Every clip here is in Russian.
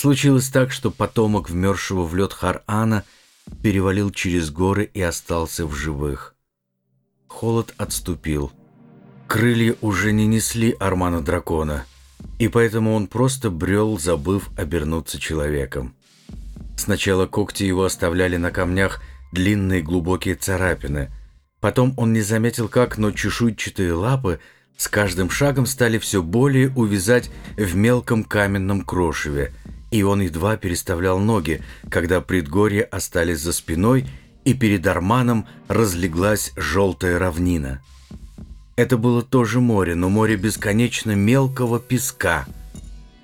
Случилось так, что потомок вмерзшего в лед Хар-Ана перевалил через горы и остался в живых. Холод отступил. Крылья уже не несли Армана дракона, и поэтому он просто брел, забыв обернуться человеком. Сначала когти его оставляли на камнях длинные глубокие царапины. Потом он не заметил как, но чешуйчатые лапы с каждым шагом стали все более увязать в мелком каменном крошеве, и он едва переставлял ноги, когда предгорья остались за спиной, и перед Арманом разлеглась желтая равнина. Это было тоже море, но море бесконечно мелкого песка.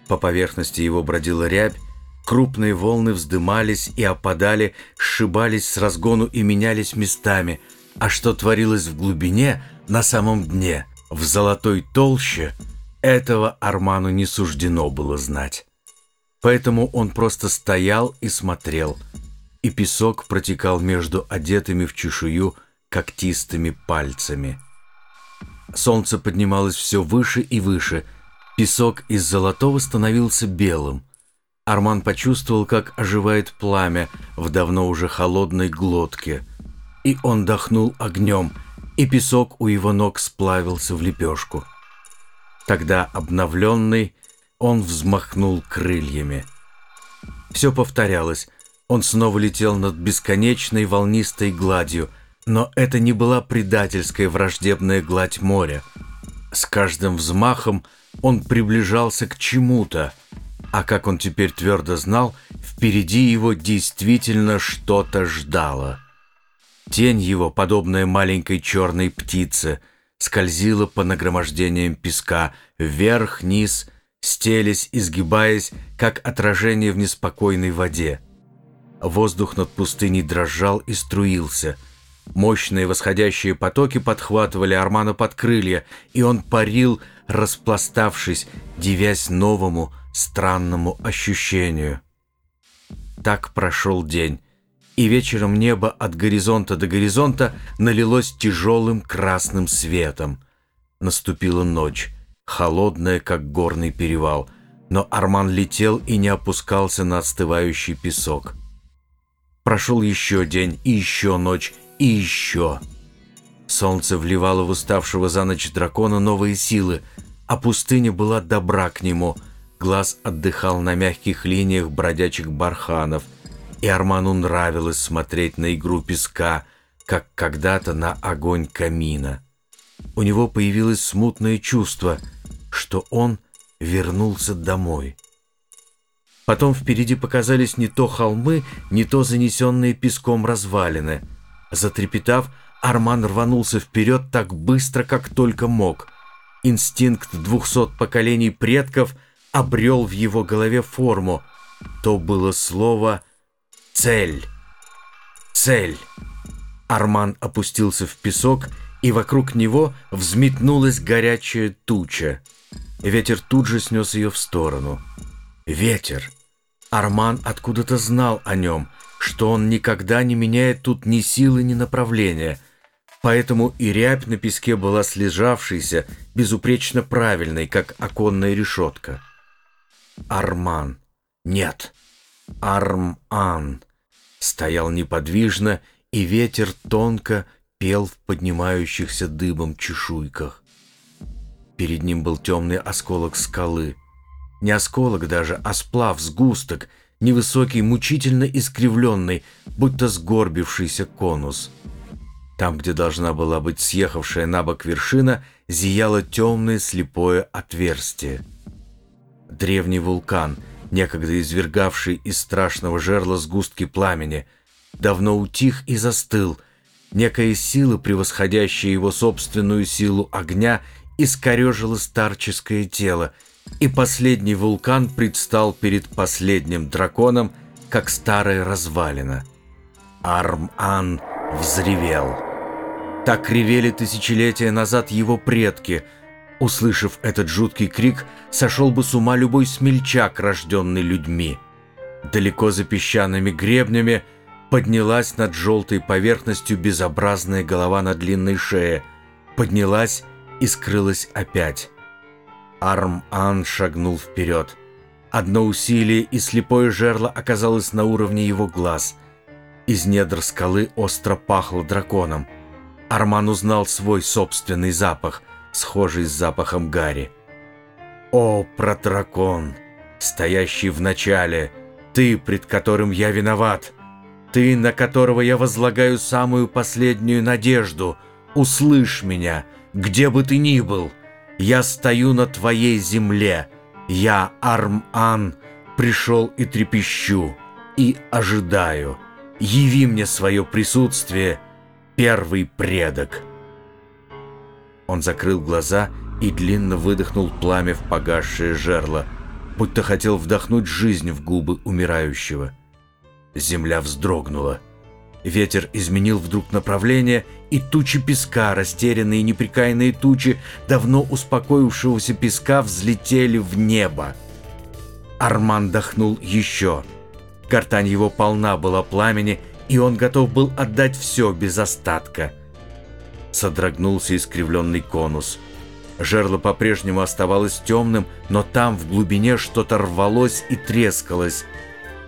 По поверхности его бродила рябь, Крупные волны вздымались и опадали, сшибались с разгону и менялись местами. А что творилось в глубине, на самом дне, в золотой толще, этого Арману не суждено было знать. Поэтому он просто стоял и смотрел, и песок протекал между одетыми в чешую когтистыми пальцами. Солнце поднималось все выше и выше, песок из золотого становился белым – Арман почувствовал, как оживает пламя в давно уже холодной глотке. И он дохнул огнем, и песок у его ног сплавился в лепешку. Тогда, обновленный, он взмахнул крыльями. Все повторялось. Он снова летел над бесконечной волнистой гладью, но это не была предательская враждебная гладь моря. С каждым взмахом он приближался к чему-то — а как он теперь твердо знал, впереди его действительно что-то ждало. Тень его, подобная маленькой черной птице, скользила по нагромождениям песка вверх-вниз, стелясь, изгибаясь, как отражение в неспокойной воде. Воздух над пустыней дрожал и струился. Мощные восходящие потоки подхватывали Армана под крылья, и он парил, распластавшись, дивясь новому, странному ощущению. Так прошел день, и вечером небо от горизонта до горизонта налилось тяжелым красным светом. Наступила ночь, холодная, как горный перевал, но Арман летел и не опускался на остывающий песок. Прошел еще день, и еще ночь, и еще. Солнце вливало в уставшего за ночь дракона новые силы, а пустыня была добра к нему — Глаз отдыхал на мягких линиях бродячих барханов, и Арману нравилось смотреть на игру песка, как когда-то на огонь камина. У него появилось смутное чувство, что он вернулся домой. Потом впереди показались не то холмы, не то занесенные песком развалины. Затрепетав, Арман рванулся вперед так быстро, как только мог. Инстинкт двухсот поколений предков – обрел в его голове форму, то было слово «цель». «Цель». Арман опустился в песок, и вокруг него взметнулась горячая туча. Ветер тут же снес ее в сторону. Ветер. Арман откуда-то знал о нем, что он никогда не меняет тут ни силы, ни направления. Поэтому и рябь на песке была слежавшейся, безупречно правильной, как оконная решетка. Арман. Нет, Арман. Стоял неподвижно, и ветер тонко пел в поднимающихся дыбом чешуйках. Перед ним был темный осколок скалы. Не осколок даже, а сплав, сгусток, невысокий, мучительно искривленный, будто сгорбившийся конус. Там, где должна была быть съехавшая на бок вершина, зияло темное слепое отверстие. Древний вулкан, некогда извергавший из страшного жерла сгустки пламени, давно утих и застыл. Некая сила, превосходящая его собственную силу огня, искорежила старческое тело, и последний вулкан предстал перед последним драконом, как старая развалина. Арм-Ан взревел. Так ревели тысячелетия назад его предки — Услышав этот жуткий крик, сошел бы с ума любой смельчак, рожденный людьми. Далеко за песчаными гребнями поднялась над желтой поверхностью безобразная голова на длинной шее. Поднялась и скрылась опять. Арм-Ан шагнул вперед. Одно усилие, и слепое жерло оказалось на уровне его глаз. Из недр скалы остро пахло драконом. Арман узнал свой собственный запах, схожий с запахом Гарри. «О, продракон, стоящий в начале, ты, пред которым я виноват, ты, на которого я возлагаю самую последнюю надежду, услышь меня, где бы ты ни был, я стою на твоей земле». Я, Арм-Ан, пришел и трепещу, и ожидаю. Яви мне свое присутствие, первый предок. Он закрыл глаза и длинно выдохнул пламя в погасшее жерло, будто хотел вдохнуть жизнь в губы умирающего. Земля вздрогнула. Ветер изменил вдруг направление, и тучи песка, растерянные неприкаянные тучи давно успокоившегося песка, взлетели в небо. Арман дохнул еще. Картань его полна была пламени, и он готов был отдать все без остатка. Содрогнулся искривленный конус. Жерло по-прежнему оставалось темным, но там в глубине что-то рвалось и трескалось.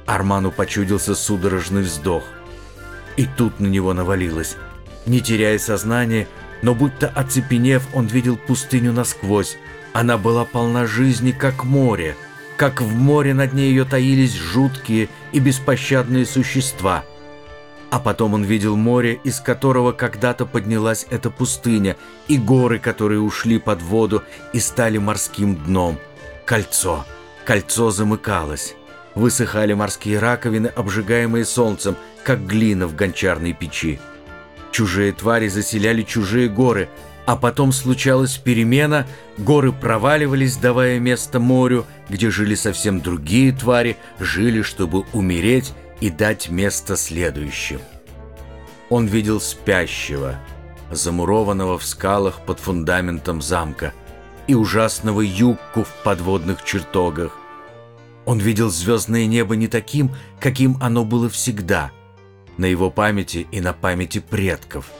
Арману почудился судорожный вздох. И тут на него навалилось. Не теряя сознания, но будто оцепенев, он видел пустыню насквозь. Она была полна жизни, как море. Как в море над ней ее таились жуткие и беспощадные существа. А потом он видел море, из которого когда-то поднялась эта пустыня, и горы, которые ушли под воду и стали морским дном. Кольцо. Кольцо замыкалось. Высыхали морские раковины, обжигаемые солнцем, как глина в гончарной печи. Чужие твари заселяли чужие горы, а потом случалась перемена, горы проваливались, давая место морю, где жили совсем другие твари, жили, чтобы умереть и дать место следующим. Он видел спящего, замурованного в скалах под фундаментом замка, и ужасного юбку в подводных чертогах. Он видел звездное небо не таким, каким оно было всегда – на его памяти и на памяти предков.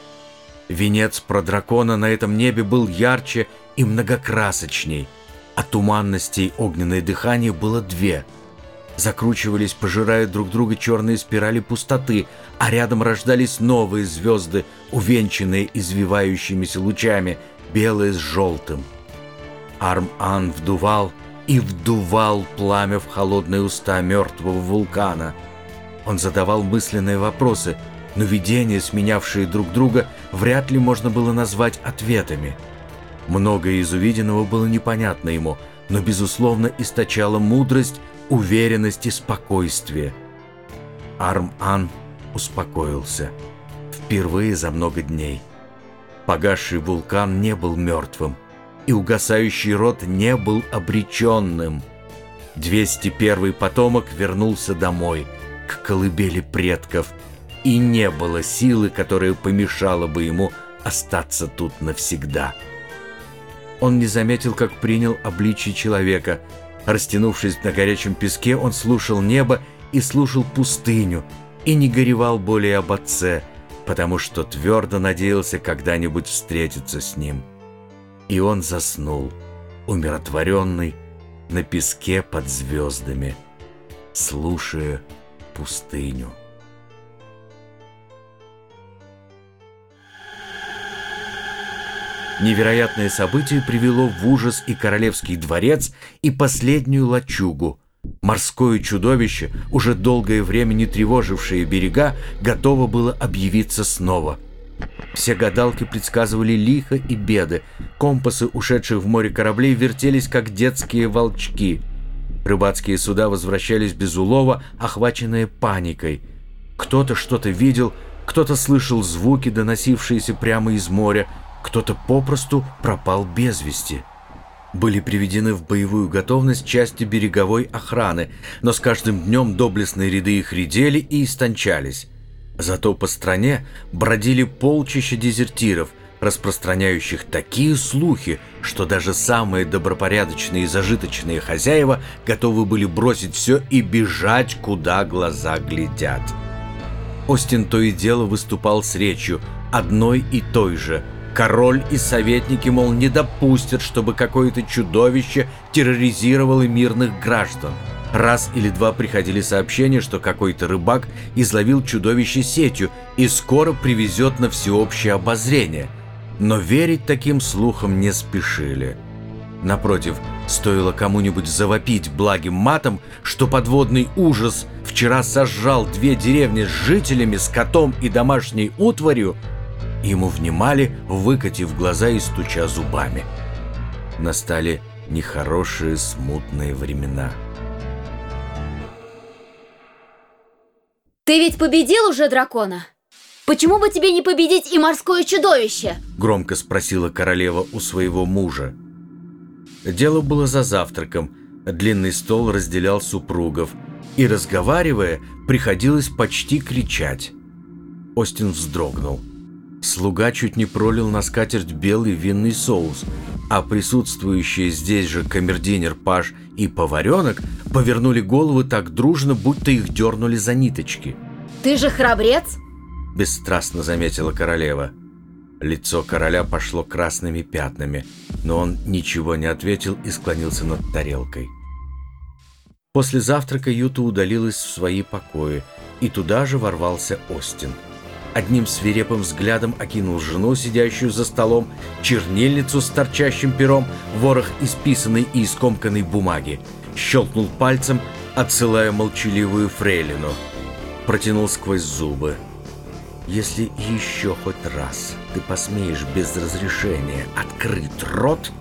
Венец про дракона на этом небе был ярче и многокрасочней, а туманностей огненное дыхание было две. Закручивались, пожирая друг друга черные спирали пустоты, а рядом рождались новые звезды, увенчанные извивающимися лучами, белые с желтым. Арм-Ан вдувал и вдувал пламя в холодные уста мертвого вулкана — он задавал мысленные вопросы, но видения, сменявшие друг друга, вряд ли можно было назвать ответами. Многое из увиденного было непонятно ему, но, безусловно, источала мудрость, уверенность и спокойствие. Арм-Ан успокоился. Впервые за много дней. Погасший вулкан не был мертвым, и угасающий род не был обреченным. 201 потомок вернулся домой – к колыбели предков, и не было силы, которая помешала бы ему остаться тут навсегда. Он не заметил, как принял обличие человека. Растянувшись на горячем песке, он слушал небо и слушал пустыню, и не горевал более об отце, потому что твердо надеялся когда-нибудь встретиться с ним. И он заснул, умиротворенный, на песке под звездами, слушая пустыню. Невероятное событие привело в ужас и королевский дворец, и последнюю лачугу. Морское чудовище, уже долгое время не тревожившее берега, готово было объявиться снова. Все гадалки предсказывали лихо и беды. Компасы ушедших в море кораблей вертелись, как детские волчки – Рыбацкие суда возвращались без улова, охваченные паникой. Кто-то что-то видел, кто-то слышал звуки, доносившиеся прямо из моря, кто-то попросту пропал без вести. Были приведены в боевую готовность части береговой охраны, но с каждым днем доблестные ряды их редели и истончались. Зато по стране бродили полчища дезертиров – распространяющих такие слухи, что даже самые добропорядочные и зажиточные хозяева готовы были бросить все и бежать, куда глаза глядят. Остин то и дело выступал с речью, одной и той же. Король и советники, мол, не допустят, чтобы какое-то чудовище терроризировало мирных граждан. Раз или два приходили сообщения, что какой-то рыбак изловил чудовище сетью и скоро привезет на всеобщее обозрение. Но верить таким слухам не спешили. Напротив, стоило кому-нибудь завопить благим матом, что подводный ужас вчера сожрал две деревни с жителями, скотом и домашней утварью, ему внимали, выкатив глаза и стуча зубами. Настали нехорошие смутные времена. Ты ведь победил уже дракона? Почему бы тебе не победить и морское чудовище? Громко спросила королева у своего мужа. Дело было за завтраком. Длинный стол разделял супругов. И, разговаривая, приходилось почти кричать. Остин вздрогнул. Слуга чуть не пролил на скатерть белый винный соус, а присутствующие здесь же камердинер Паш и поваренок повернули головы так дружно, будто их дернули за ниточки. «Ты же храбрец?» – бесстрастно заметила королева. Лицо короля пошло красными пятнами, но он ничего не ответил и склонился над тарелкой. После завтрака Юта удалилась в свои покои, и туда же ворвался Остин – одним свирепым взглядом окинул жену, сидящую за столом, чернильницу с торчащим пером, ворох исписанной и искомканной бумаги, щелкнул пальцем, отсылая молчаливую фрейлину. Протянул сквозь зубы. «Если еще хоть раз ты посмеешь без разрешения открыть рот...»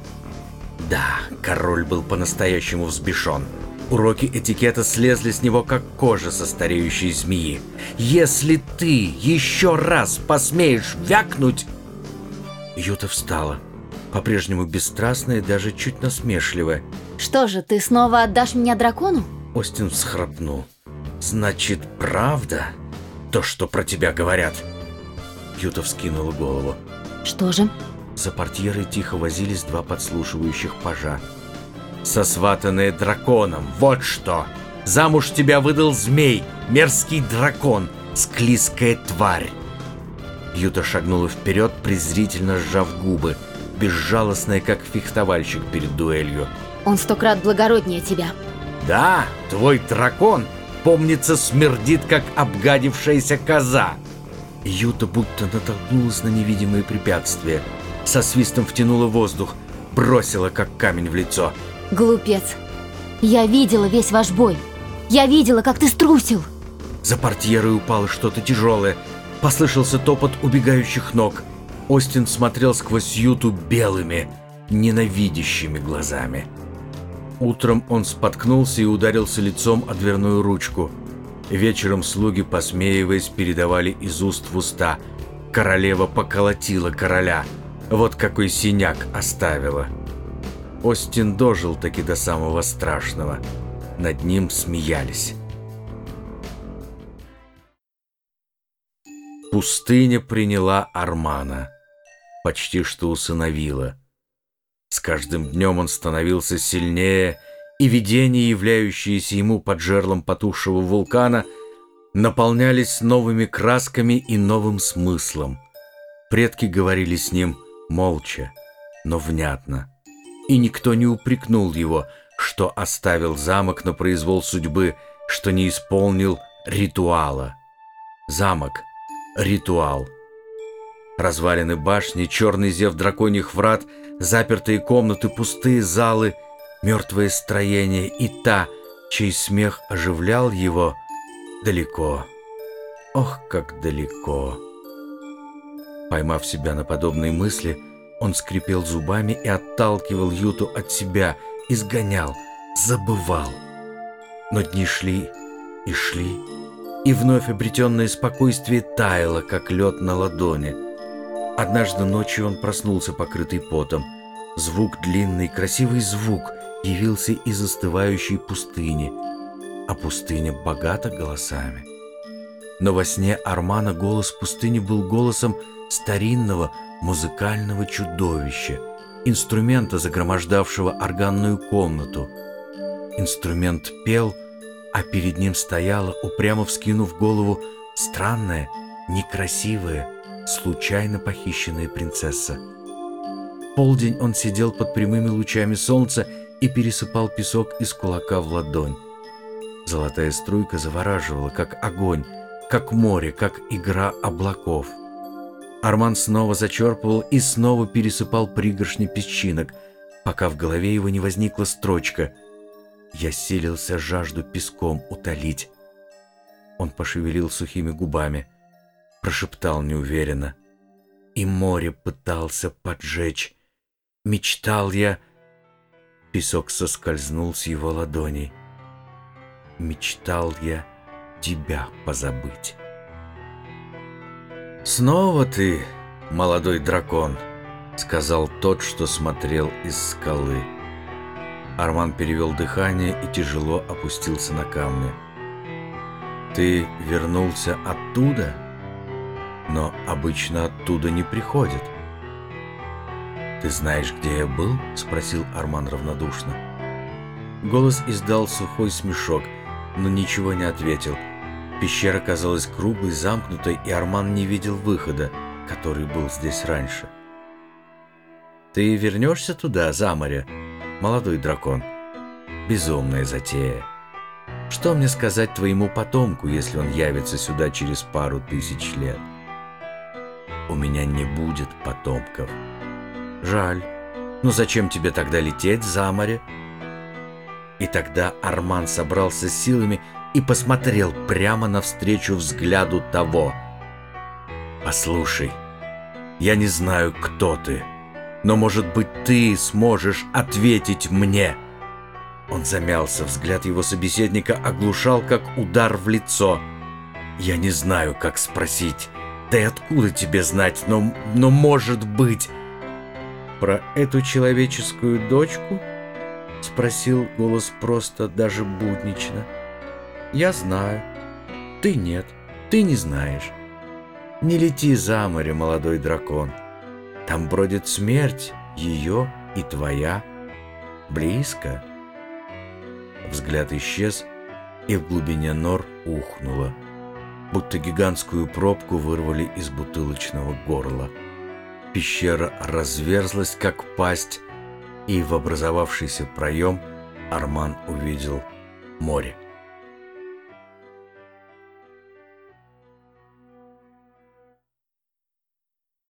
Да, король был по-настоящему взбешен. Уроки этикета слезли с него, как кожа со стареющей змеи. «Если ты еще раз посмеешь вякнуть...» Юта встала, по-прежнему бесстрастная и даже чуть насмешливая. «Что же, ты снова отдашь меня дракону?» Остин всхрапнул. «Значит, правда то, что про тебя говорят?» Юта вскинула голову. «Что же?» За портьерой тихо возились два подслушивающих пажа сосватанная драконом. Вот что! Замуж тебя выдал змей, мерзкий дракон, склизкая тварь. Юта шагнула вперед, презрительно сжав губы, безжалостная, как фехтовальщик перед дуэлью. Он сто крат благороднее тебя. Да, твой дракон, помнится, смердит, как обгадившаяся коза. Юта будто натолкнулась на невидимые препятствия. Со свистом втянула воздух, бросила, как камень в лицо. Глупец. Я видела весь ваш бой. Я видела, как ты струсил. За портьерой упало что-то тяжелое. Послышался топот убегающих ног. Остин смотрел сквозь Юту белыми, ненавидящими глазами. Утром он споткнулся и ударился лицом о дверную ручку. Вечером слуги, посмеиваясь, передавали из уст в уста. Королева поколотила короля. Вот какой синяк оставила. Остин дожил таки до самого страшного. Над ним смеялись. Пустыня приняла Армана. Почти что усыновила. С каждым днем он становился сильнее, и видения, являющиеся ему под жерлом потухшего вулкана, наполнялись новыми красками и новым смыслом. Предки говорили с ним молча, но внятно и никто не упрекнул его, что оставил замок на произвол судьбы, что не исполнил ритуала. Замок — ритуал. Развалины башни, черный зев драконьих врат, запертые комнаты, пустые залы, мертвое строение и та, чей смех оживлял его, далеко. Ох, как далеко! Поймав себя на подобные мысли, он скрипел зубами и отталкивал Юту от себя, изгонял, забывал. Но дни шли и шли, и вновь обретенное спокойствие таяло, как лед на ладони. Однажды ночью он проснулся, покрытый потом. Звук длинный, красивый звук явился из застывающей пустыни, а пустыня богата голосами. Но во сне Армана голос пустыни был голосом старинного, музыкального чудовища, инструмента, загромождавшего органную комнату. Инструмент пел, а перед ним стояла, упрямо вскинув голову, странная, некрасивая, случайно похищенная принцесса. Полдень он сидел под прямыми лучами солнца и пересыпал песок из кулака в ладонь. Золотая струйка завораживала, как огонь, как море, как игра облаков. Арман снова зачерпывал и снова пересыпал пригоршни песчинок, пока в голове его не возникла строчка «Я силился жажду песком утолить». Он пошевелил сухими губами, прошептал неуверенно. И море пытался поджечь. Мечтал я... Песок соскользнул с его ладоней. Мечтал я тебя позабыть. «Снова ты, молодой дракон», — сказал тот, что смотрел из скалы. Арман перевел дыхание и тяжело опустился на камни. «Ты вернулся оттуда? Но обычно оттуда не приходят». «Ты знаешь, где я был?» — спросил Арман равнодушно. Голос издал сухой смешок, но ничего не ответил — Пещера казалась круглой, замкнутой, и Арман не видел выхода, который был здесь раньше. «Ты вернешься туда, за море, молодой дракон?» «Безумная затея. Что мне сказать твоему потомку, если он явится сюда через пару тысяч лет?» «У меня не будет потомков». «Жаль. Ну зачем тебе тогда лететь за море?» И тогда Арман собрался силами и посмотрел прямо навстречу взгляду того. «Послушай, я не знаю, кто ты, но, может быть, ты сможешь ответить мне». Он замялся, взгляд его собеседника оглушал, как удар в лицо. «Я не знаю, как спросить. Да и откуда тебе знать, но, но может быть...» «Про эту человеческую дочку?» — спросил голос просто, даже буднично. Я знаю. Ты нет. Ты не знаешь. Не лети за море, молодой дракон. Там бродит смерть, ее и твоя. Близко. Взгляд исчез, и в глубине нор ухнуло, будто гигантскую пробку вырвали из бутылочного горла. Пещера разверзлась, как пасть, и в образовавшийся проем Арман увидел море.